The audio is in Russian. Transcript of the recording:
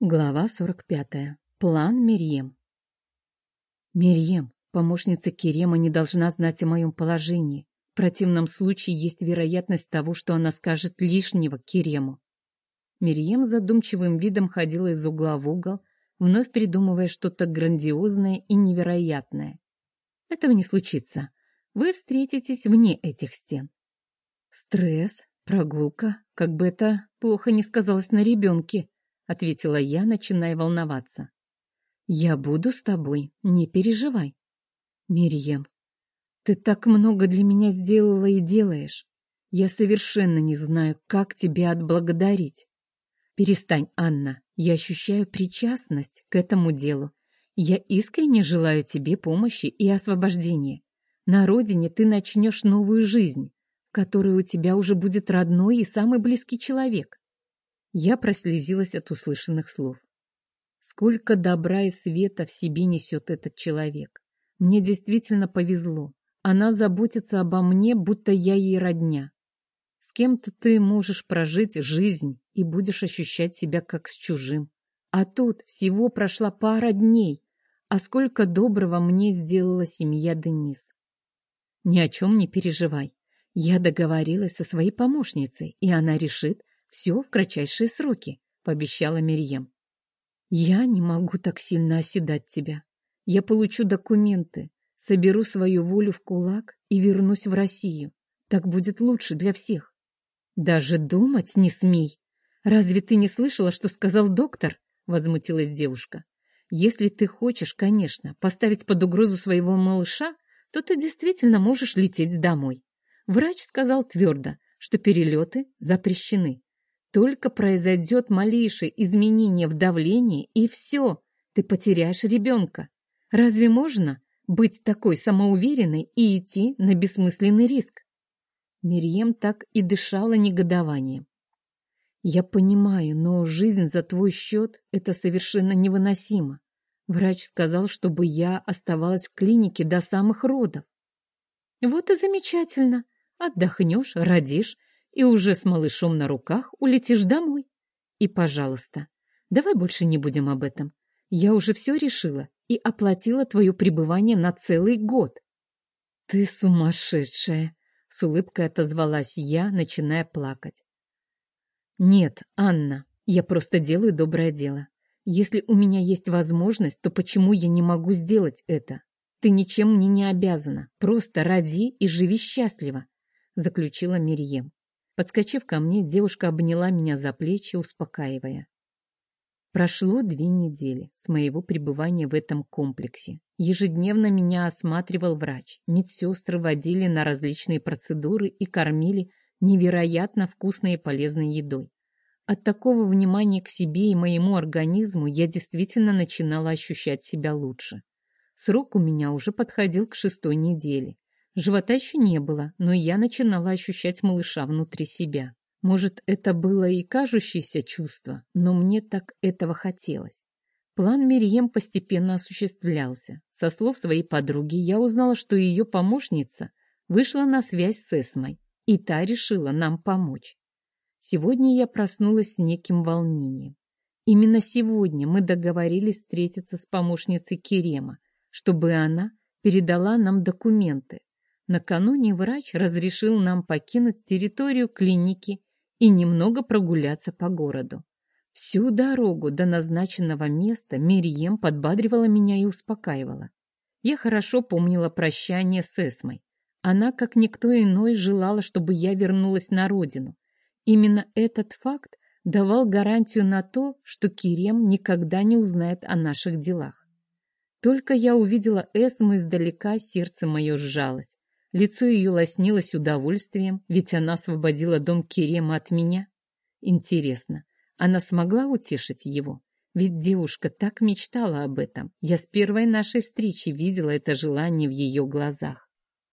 Глава 45. План Мирьем. Мирьем, помощница Керема, не должна знать о моем положении. В противном случае есть вероятность того, что она скажет лишнего Керему. Мирьем задумчивым видом ходила из угла в угол, вновь придумывая что-то грандиозное и невероятное. Этого не случится. Вы встретитесь вне этих стен. Стресс, прогулка, как бы это плохо не сказалось на ребенке ответила я, начиная волноваться. Я буду с тобой, не переживай. Мирьем, ты так много для меня сделала и делаешь. Я совершенно не знаю, как тебя отблагодарить. Перестань, Анна, я ощущаю причастность к этому делу. Я искренне желаю тебе помощи и освобождения. На родине ты начнешь новую жизнь, в которой у тебя уже будет родной и самый близкий человек. Я прослезилась от услышанных слов. Сколько добра и света в себе несет этот человек. Мне действительно повезло. Она заботится обо мне, будто я ей родня. С кем-то ты можешь прожить жизнь и будешь ощущать себя как с чужим. А тут всего прошла пара дней, а сколько доброго мне сделала семья Денис. Ни о чем не переживай. Я договорилась со своей помощницей, и она решит, все в кратчайшие сроки, пообещала Мирьем. Я не могу так сильно оседать тебя. Я получу документы, соберу свою волю в кулак и вернусь в Россию. Так будет лучше для всех. Даже думать не смей. Разве ты не слышала, что сказал доктор? Возмутилась девушка. Если ты хочешь, конечно, поставить под угрозу своего малыша, то ты действительно можешь лететь домой. Врач сказал твердо, что перелеты запрещены. Только произойдет малейшее изменение в давлении, и все, ты потеряешь ребенка. Разве можно быть такой самоуверенной и идти на бессмысленный риск? Мирьем так и дышала негодованием. Я понимаю, но жизнь за твой счет — это совершенно невыносимо. Врач сказал, чтобы я оставалась в клинике до самых родов. Вот и замечательно. Отдохнешь, родишь, и уже с малышом на руках улетишь домой. И, пожалуйста, давай больше не будем об этом. Я уже все решила и оплатила твое пребывание на целый год. Ты сумасшедшая, с улыбкой отозвалась я, начиная плакать. Нет, Анна, я просто делаю доброе дело. Если у меня есть возможность, то почему я не могу сделать это? Ты ничем мне не обязана. Просто роди и живи счастливо, заключила Мирьем. Подскочив ко мне, девушка обняла меня за плечи, успокаивая. Прошло две недели с моего пребывания в этом комплексе. Ежедневно меня осматривал врач. Медсестры водили на различные процедуры и кормили невероятно вкусной и полезной едой. От такого внимания к себе и моему организму я действительно начинала ощущать себя лучше. Срок у меня уже подходил к шестой неделе. Живота еще не было, но я начинала ощущать малыша внутри себя. Может, это было и кажущееся чувство, но мне так этого хотелось. План Мирием постепенно осуществлялся. Со слов своей подруги я узнала, что ее помощница вышла на связь с Эсмой, и та решила нам помочь. Сегодня я проснулась с неким волнением. Именно сегодня мы договорились встретиться с помощницей Керема, чтобы она передала нам документы, Накануне врач разрешил нам покинуть территорию клиники и немного прогуляться по городу. Всю дорогу до назначенного места Мирием подбадривала меня и успокаивала. Я хорошо помнила прощание с Эсмой. Она, как никто иной, желала, чтобы я вернулась на родину. Именно этот факт давал гарантию на то, что Кирем никогда не узнает о наших делах. Только я увидела Эсму издалека, сердце мое сжалось. Лицо ее лоснилось удовольствием, ведь она освободила дом Керема от меня. Интересно, она смогла утешить его? Ведь девушка так мечтала об этом. Я с первой нашей встречи видела это желание в ее глазах.